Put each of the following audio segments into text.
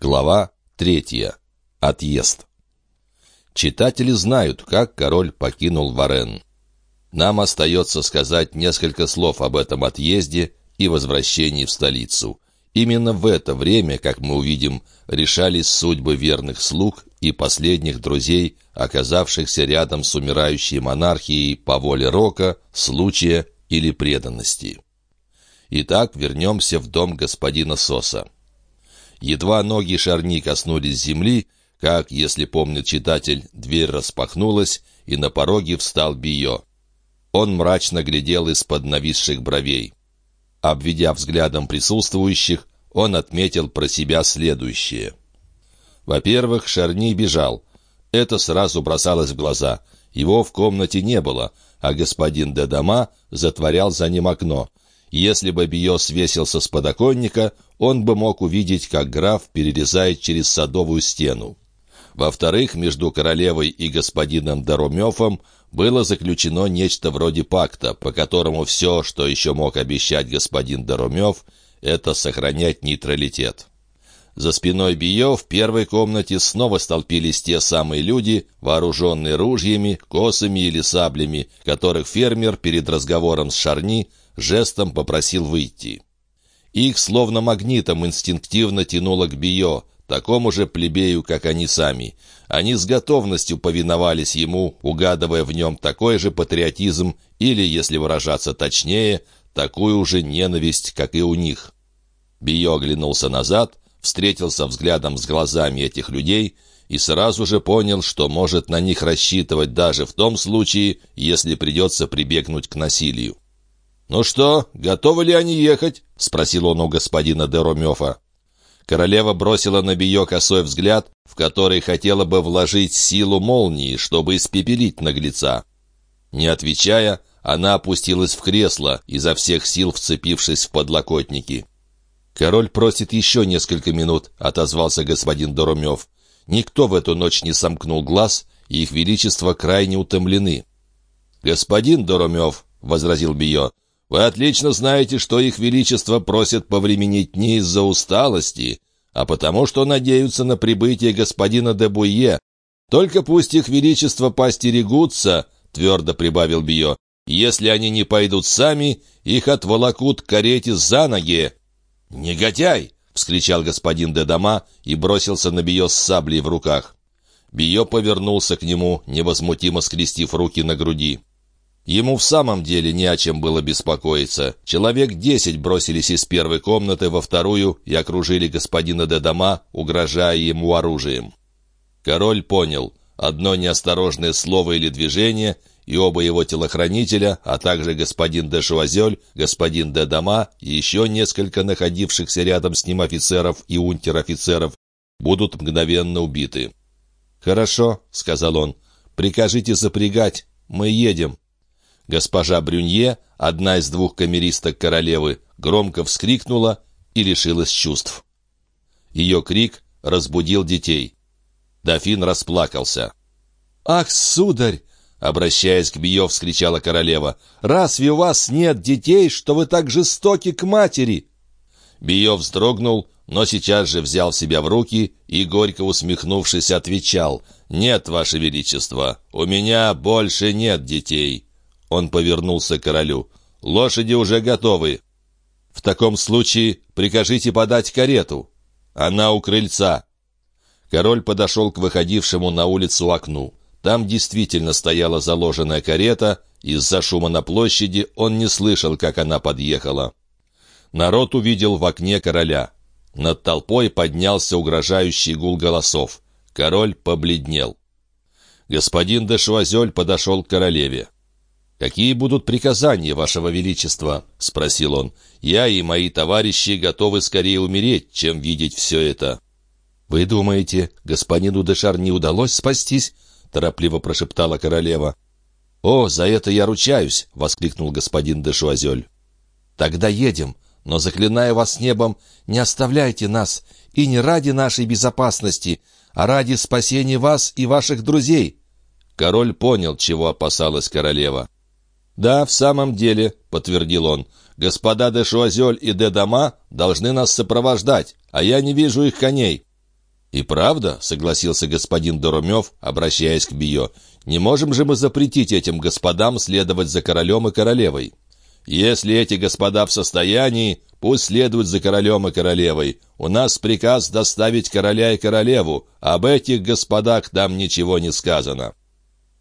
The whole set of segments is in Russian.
Глава третья. Отъезд. Читатели знают, как король покинул Варен. Нам остается сказать несколько слов об этом отъезде и возвращении в столицу. Именно в это время, как мы увидим, решались судьбы верных слуг и последних друзей, оказавшихся рядом с умирающей монархией по воле рока, случая или преданности. Итак, вернемся в дом господина Соса. Едва ноги Шарни коснулись земли, как, если помнит читатель, дверь распахнулась, и на пороге встал Био. Он мрачно глядел из-под нависших бровей. Обведя взглядом присутствующих, он отметил про себя следующее. Во-первых, Шарни бежал. Это сразу бросалось в глаза. Его в комнате не было, а господин Дедама затворял за ним окно. Если бы Био свесился с подоконника, он бы мог увидеть, как граф перерезает через садовую стену. Во-вторых, между королевой и господином Дарумёфом было заключено нечто вроде пакта, по которому все, что еще мог обещать господин Дарумев, это сохранять нейтралитет. За спиной Био в первой комнате снова столпились те самые люди, вооруженные ружьями, косами или саблями, которых фермер перед разговором с Шарни жестом попросил выйти. Их словно магнитом инстинктивно тянуло к Био, такому же плебею, как они сами. Они с готовностью повиновались ему, угадывая в нем такой же патриотизм или, если выражаться точнее, такую же ненависть, как и у них. Био оглянулся назад, встретился взглядом с глазами этих людей и сразу же понял, что может на них рассчитывать даже в том случае, если придется прибегнуть к насилию. «Ну что, готовы ли они ехать?» — спросил он у господина Деромёфа. Королева бросила на Био косой взгляд, в который хотела бы вложить силу молнии, чтобы испепелить наглеца. Не отвечая, она опустилась в кресло, изо всех сил вцепившись в подлокотники. «Король просит еще несколько минут», — отозвался господин Доромев. Никто в эту ночь не сомкнул глаз, и их величество крайне утомлены. «Господин Доромев», — возразил Био, вы отлично знаете, что их величество просит повременить не из-за усталости, а потому что надеются на прибытие господина де Буе. Только пусть их величество постерегутся, — твердо прибавил Био. Если они не пойдут сами, их отволокут к карете за ноги. «Негодяй!» — вскричал господин де Дома и бросился на Био с саблей в руках. Био повернулся к нему, невозмутимо скрестив руки на груди. Ему в самом деле не о чем было беспокоиться. Человек десять бросились из первой комнаты во вторую и окружили господина де Дома, угрожая ему оружием. Король понял, одно неосторожное слово или движение, и оба его телохранителя, а также господин де Шуазель, господин де Дома и еще несколько находившихся рядом с ним офицеров и унтер-офицеров, будут мгновенно убиты. «Хорошо», — сказал он, — «прикажите запрягать, мы едем». Госпожа Брюнье, одна из двух камеристок королевы, громко вскрикнула и лишилась чувств. Ее крик разбудил детей. Дофин расплакался. «Ах, сударь!» — обращаясь к Био, вскричала королева. «Разве у вас нет детей, что вы так жестоки к матери?» Био вздрогнул, но сейчас же взял себя в руки и, горько усмехнувшись, отвечал. «Нет, ваше величество, у меня больше нет детей». Он повернулся к королю. «Лошади уже готовы. В таком случае прикажите подать карету. Она у крыльца». Король подошел к выходившему на улицу окну. Там действительно стояла заложенная карета, из-за шума на площади он не слышал, как она подъехала. Народ увидел в окне короля. Над толпой поднялся угрожающий гул голосов. Король побледнел. Господин де Шуазель подошел к королеве. «Какие будут приказания, Вашего Величества?» — спросил он. «Я и мои товарищи готовы скорее умереть, чем видеть все это». «Вы думаете, господину Дешар не удалось спастись?» — торопливо прошептала королева. «О, за это я ручаюсь!» — воскликнул господин де Шуазель. «Тогда едем, но, заклиная вас небом, не оставляйте нас, и не ради нашей безопасности, а ради спасения вас и ваших друзей». Король понял, чего опасалась королева. «Да, в самом деле», — подтвердил он, — «господа де Шуазель и де Дома должны нас сопровождать, а я не вижу их коней». «И правда», — согласился господин Доромев, обращаясь к Био, «не можем же мы запретить этим господам следовать за королем и королевой?» «Если эти господа в состоянии, пусть следуют за королем и королевой. У нас приказ доставить короля и королеву, об этих господах там ничего не сказано».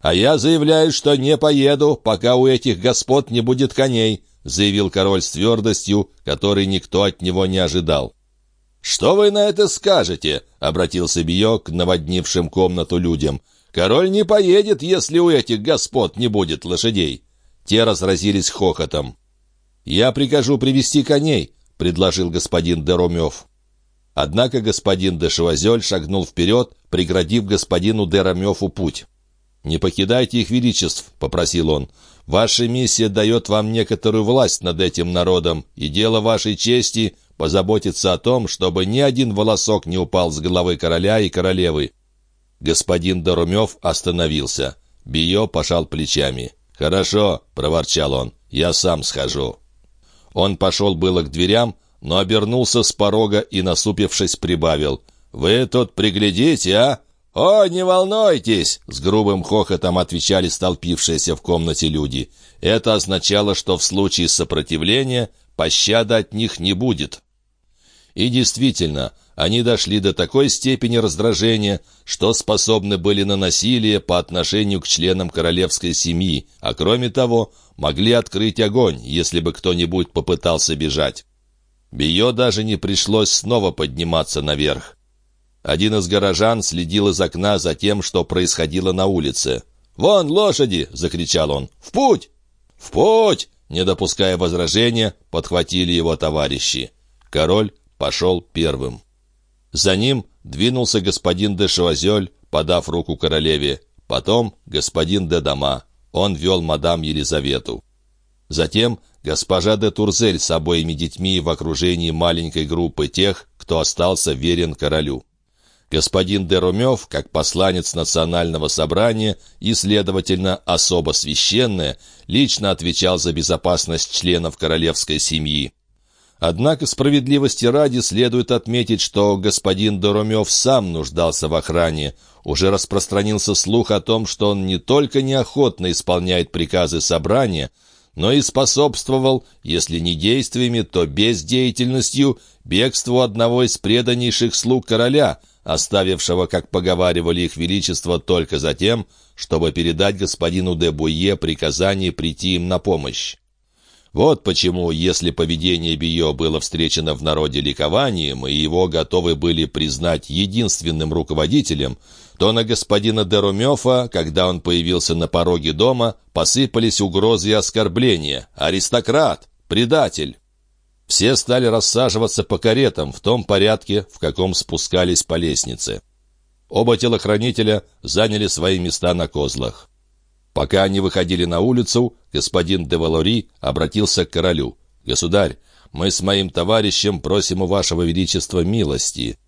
«А я заявляю, что не поеду, пока у этих господ не будет коней», заявил король с твердостью, которой никто от него не ожидал. «Что вы на это скажете?» — обратился Био к наводнившим комнату людям. «Король не поедет, если у этих господ не будет лошадей». Те разразились хохотом. «Я прикажу привести коней», — предложил господин Деромев. Однако господин де Шевазель шагнул вперед, преградив господину де Ромеву путь. «Не покидайте их величеств», — попросил он. «Ваша миссия дает вам некоторую власть над этим народом, и дело вашей чести позаботиться о том, чтобы ни один волосок не упал с головы короля и королевы». Господин Дорумев остановился. Био пожал плечами. «Хорошо», — проворчал он, — «я сам схожу». Он пошел было к дверям, но обернулся с порога и, насупившись, прибавил. «Вы тут приглядите, а? «О, не волнуйтесь!» — с грубым хохотом отвечали столпившиеся в комнате люди. Это означало, что в случае сопротивления пощады от них не будет. И действительно, они дошли до такой степени раздражения, что способны были на насилие по отношению к членам королевской семьи, а кроме того, могли открыть огонь, если бы кто-нибудь попытался бежать. Био даже не пришлось снова подниматься наверх. Один из горожан следил из окна за тем, что происходило на улице. «Вон лошади!» — закричал он. «В путь!» «В путь!» — не допуская возражения, подхватили его товарищи. Король пошел первым. За ним двинулся господин де Шуазель, подав руку королеве. Потом господин де Дома. Он вел мадам Елизавету. Затем госпожа де Турзель с обоими детьми в окружении маленькой группы тех, кто остался верен королю. Господин Деромев, как посланец национального собрания и, следовательно, особо священное, лично отвечал за безопасность членов королевской семьи. Однако справедливости ради следует отметить, что господин Доромев сам нуждался в охране. Уже распространился слух о том, что он не только неохотно исполняет приказы собрания, но и способствовал, если не действиями, то бездеятельностью, бегству одного из преданнейших слуг короля, оставившего, как поговаривали их величество, только за тем, чтобы передать господину де Буе приказание прийти им на помощь. Вот почему, если поведение Био было встречено в народе ликованием, и его готовы были признать единственным руководителем, то на господина Дерумёфа, когда он появился на пороге дома, посыпались угрозы и оскорбления. «Аристократ! Предатель!» Все стали рассаживаться по каретам в том порядке, в каком спускались по лестнице. Оба телохранителя заняли свои места на козлах. Пока они выходили на улицу, господин де Валори обратился к королю. «Государь, мы с моим товарищем просим у вашего величества милости».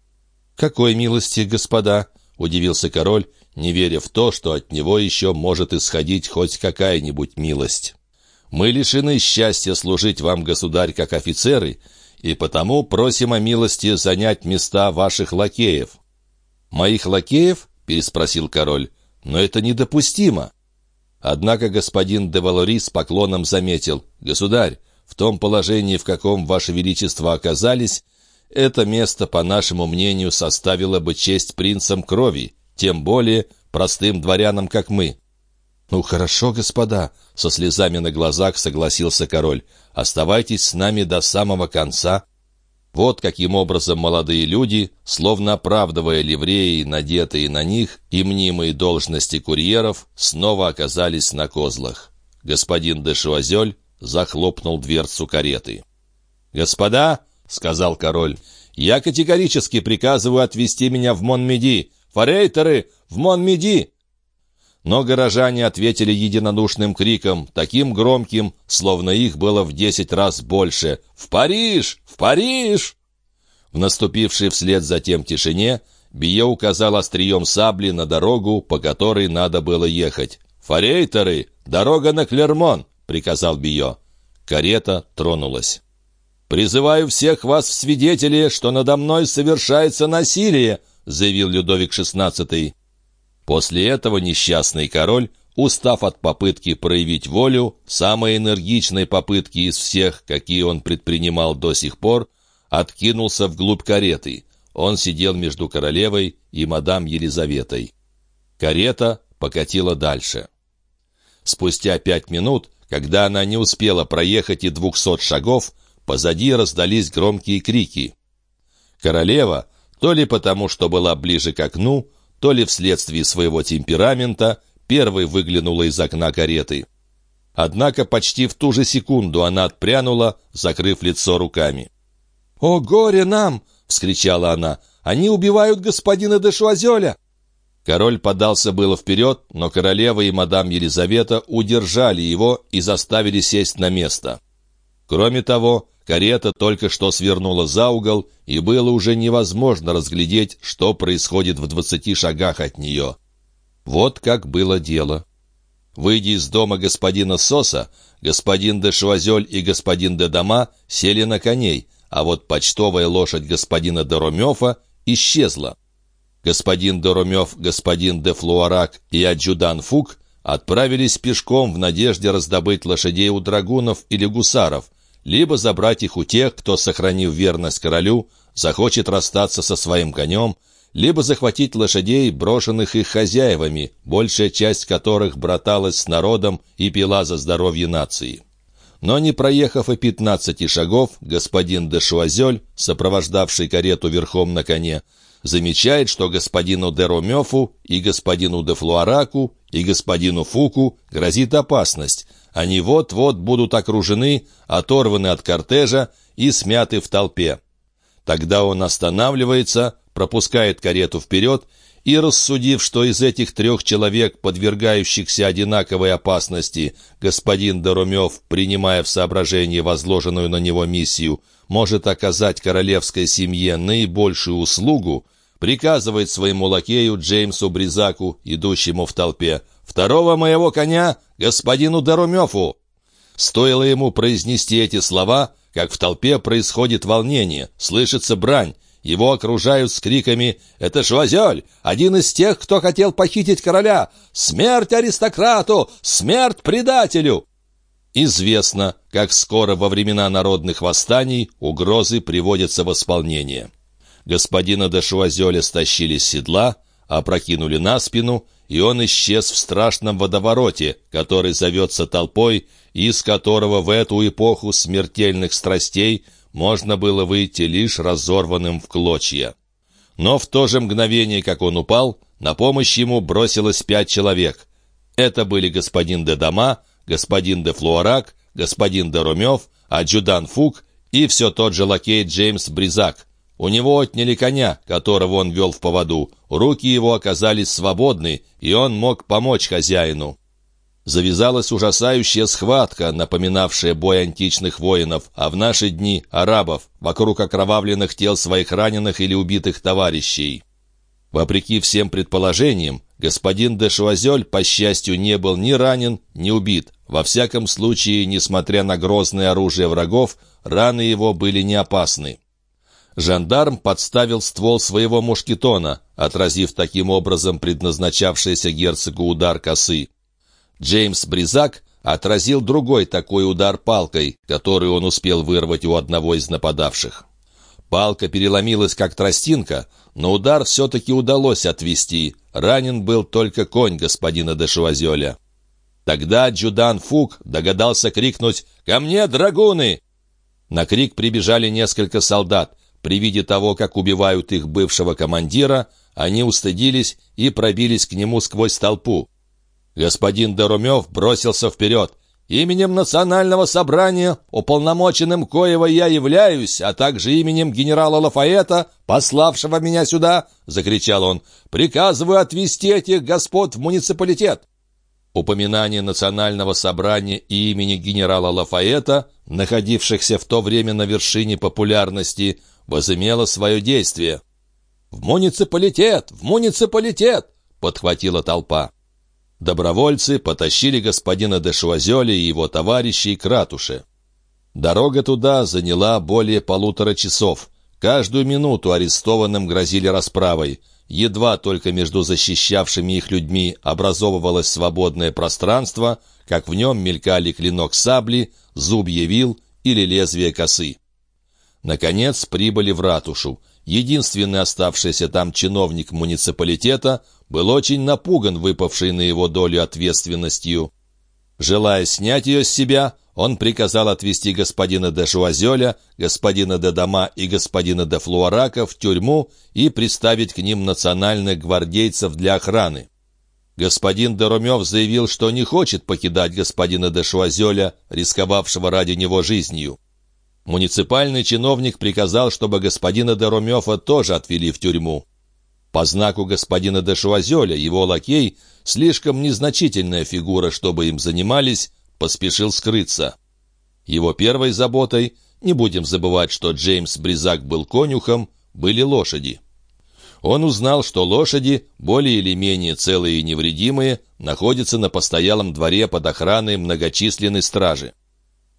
«Какой милости, господа?» — удивился король, не веря в то, что от него еще может исходить хоть какая-нибудь милость. Мы лишены счастья служить вам, государь, как офицеры, и потому просим о милости занять места ваших лакеев». «Моих лакеев?» — переспросил король. «Но это недопустимо». Однако господин де Валори с поклоном заметил. «Государь, в том положении, в каком ваше величество оказались, это место, по нашему мнению, составило бы честь принцам крови, тем более простым дворянам, как мы». «Ну хорошо, господа», — со слезами на глазах согласился король. «Оставайтесь с нами до самого конца». Вот каким образом молодые люди, словно оправдывая ливреи, надетые на них, и мнимые должности курьеров, снова оказались на козлах. Господин де Шуазель захлопнул дверцу кареты. «Господа», — сказал король, — «я категорически приказываю отвезти меня в Монмеди. Форейтеры, в Монмеди!» Но горожане ответили единодушным криком, таким громким, словно их было в десять раз больше. «В Париж! В Париж!» В наступившей вслед за тем тишине Бие указал острием сабли на дорогу, по которой надо было ехать. «Форейтеры! Дорога на Клермон!» — приказал Био. Карета тронулась. «Призываю всех вас в свидетели, что надо мной совершается насилие!» — заявил Людовик XVI. После этого несчастный король, устав от попытки проявить волю, самой энергичной попытки из всех, какие он предпринимал до сих пор, откинулся вглубь кареты. Он сидел между королевой и мадам Елизаветой. Карета покатила дальше. Спустя пять минут, когда она не успела проехать и двухсот шагов, позади раздались громкие крики. Королева, то ли потому, что была ближе к окну, то ли вследствие своего темперамента, первой выглянула из окна кареты. Однако почти в ту же секунду она отпрянула, закрыв лицо руками. «О, горе нам!» — вскричала она. «Они убивают господина де Шуазеля!» Король подался было вперед, но королева и мадам Елизавета удержали его и заставили сесть на место. Кроме того, карета только что свернула за угол, и было уже невозможно разглядеть, что происходит в двадцати шагах от нее. Вот как было дело. Выйдя из дома господина Соса, господин де Шуазель и господин де Дома сели на коней, а вот почтовая лошадь господина де Ромёфа исчезла господин Доромев, господин де Флуарак и адъюдан Фук отправились пешком в надежде раздобыть лошадей у драгунов или гусаров, либо забрать их у тех, кто, сохранив верность королю, захочет расстаться со своим конем, либо захватить лошадей, брошенных их хозяевами, большая часть которых браталась с народом и пила за здоровье нации. Но не проехав и пятнадцати шагов, господин де Шуазель, сопровождавший карету верхом на коне, замечает, что господину де Ромёфу и господину де Флуараку и господину Фуку грозит опасность. Они вот-вот будут окружены, оторваны от кортежа и смяты в толпе. Тогда он останавливается, пропускает карету вперед и, рассудив, что из этих трех человек, подвергающихся одинаковой опасности, господин Доромев, принимая в соображение возложенную на него миссию, может оказать королевской семье наибольшую услугу, приказывает своему лакею Джеймсу Бризаку, идущему в толпе, «Второго моего коня господину Доромеву!» Стоило ему произнести эти слова, как в толпе происходит волнение, слышится брань, его окружают с криками «Это Швазель! Один из тех, кто хотел похитить короля! Смерть аристократу! Смерть предателю!» Известно, как скоро во времена народных восстаний угрозы приводятся в исполнение. Господина де стащили с седла, опрокинули на спину, и он исчез в страшном водовороте, который зовется толпой, из которого в эту эпоху смертельных страстей – можно было выйти лишь разорванным в клочья. Но в то же мгновение, как он упал, на помощь ему бросилось пять человек. Это были господин де Дома, господин де Флуарак, господин де Румев, адъюдан Фук и все тот же лакей Джеймс Бризак. У него отняли коня, которого он вел в поводу. Руки его оказались свободны, и он мог помочь хозяину завязалась ужасающая схватка, напоминавшая бой античных воинов, а в наши дни — арабов, вокруг окровавленных тел своих раненых или убитых товарищей. Вопреки всем предположениям, господин де Шуазель, по счастью, не был ни ранен, ни убит. Во всяком случае, несмотря на грозное оружие врагов, раны его были не опасны. Жандарм подставил ствол своего мушкетона, отразив таким образом предназначавшийся герцогу удар косы. Джеймс Бризак отразил другой такой удар палкой, который он успел вырвать у одного из нападавших. Палка переломилась, как тростинка, но удар все-таки удалось отвести. Ранен был только конь господина де. Тогда Джудан Фук догадался крикнуть «Ко мне, драгуны!». На крик прибежали несколько солдат. При виде того, как убивают их бывшего командира, они устыдились и пробились к нему сквозь толпу. Господин Доромев бросился вперед. «Именем Национального собрания, уполномоченным коего я являюсь, а также именем генерала Лафаэта, пославшего меня сюда», — закричал он, — «приказываю отвезти этих господ в муниципалитет». Упоминание Национального собрания и имени генерала Лафаэта, находившихся в то время на вершине популярности, возымело свое действие. «В муниципалитет! В муниципалитет!» — подхватила толпа. Добровольцы потащили господина де Шуазеля и его товарищей к ратуше. Дорога туда заняла более полутора часов. Каждую минуту арестованным грозили расправой. Едва только между защищавшими их людьми образовывалось свободное пространство, как в нем мелькали клинок сабли, зуб явил или лезвие косы. Наконец прибыли в ратушу. Единственный оставшийся там чиновник муниципалитета был очень напуган выпавшей на его долю ответственностью. Желая снять ее с себя, он приказал отвезти господина де Жуазеля, господина де Дома и господина де Флуарака в тюрьму и приставить к ним национальных гвардейцев для охраны. Господин де Ромев заявил, что не хочет покидать господина де Шуазеля, рисковавшего ради него жизнью. Муниципальный чиновник приказал, чтобы господина де тоже отвели в тюрьму. По знаку господина де Шуазеля его лакей, слишком незначительная фигура, чтобы им занимались, поспешил скрыться. Его первой заботой, не будем забывать, что Джеймс Бризак был конюхом, были лошади. Он узнал, что лошади, более или менее целые и невредимые, находятся на постоялом дворе под охраной многочисленной стражи.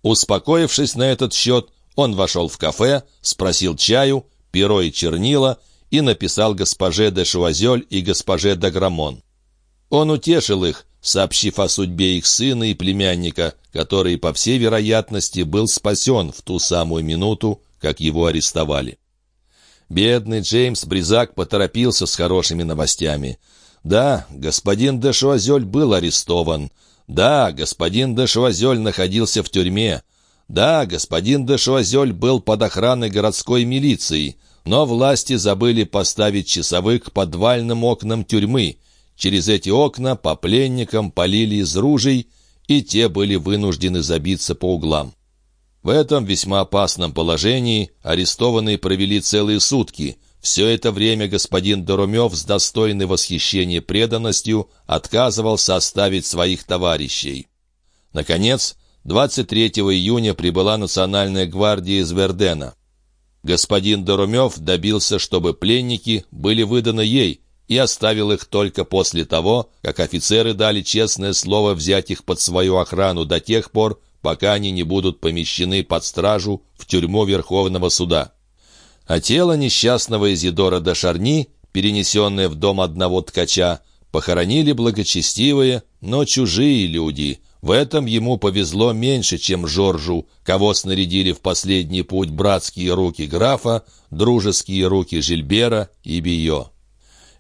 Успокоившись на этот счет, он вошел в кафе, спросил чаю, перо и чернила и написал госпоже де Шуазель и госпоже де Грамон. Он утешил их, сообщив о судьбе их сына и племянника, который, по всей вероятности, был спасен в ту самую минуту, как его арестовали. Бедный Джеймс Бризак поторопился с хорошими новостями. Да, господин де Шуазель был арестован. Да, господин де Шуазель находился в тюрьме. Да, господин де был под охраной городской милиции, но власти забыли поставить часовых к подвальным окнам тюрьмы. Через эти окна по пленникам полили из ружей, и те были вынуждены забиться по углам. В этом весьма опасном положении арестованные провели целые сутки. Все это время господин Доромев с достойной восхищения преданностью отказывался оставить своих товарищей. Наконец, 23 июня прибыла Национальная гвардия из Вердена. Господин Доромев добился, чтобы пленники были выданы ей, и оставил их только после того, как офицеры дали честное слово взять их под свою охрану до тех пор, пока они не будут помещены под стражу в тюрьму Верховного суда. А тело несчастного Изидора де Шарни, перенесенное в дом одного ткача, похоронили благочестивые, но чужие люди. В этом ему повезло меньше, чем Жоржу, кого снарядили в последний путь братские руки графа, дружеские руки Жильбера и Био.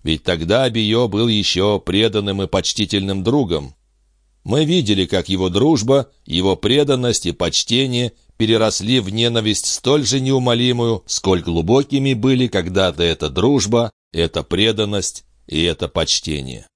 Ведь тогда Био был еще преданным и почтительным другом. Мы видели, как его дружба, его преданность и почтение переросли в ненависть столь же неумолимую, сколь глубокими были когда-то эта дружба, эта преданность и это почтение.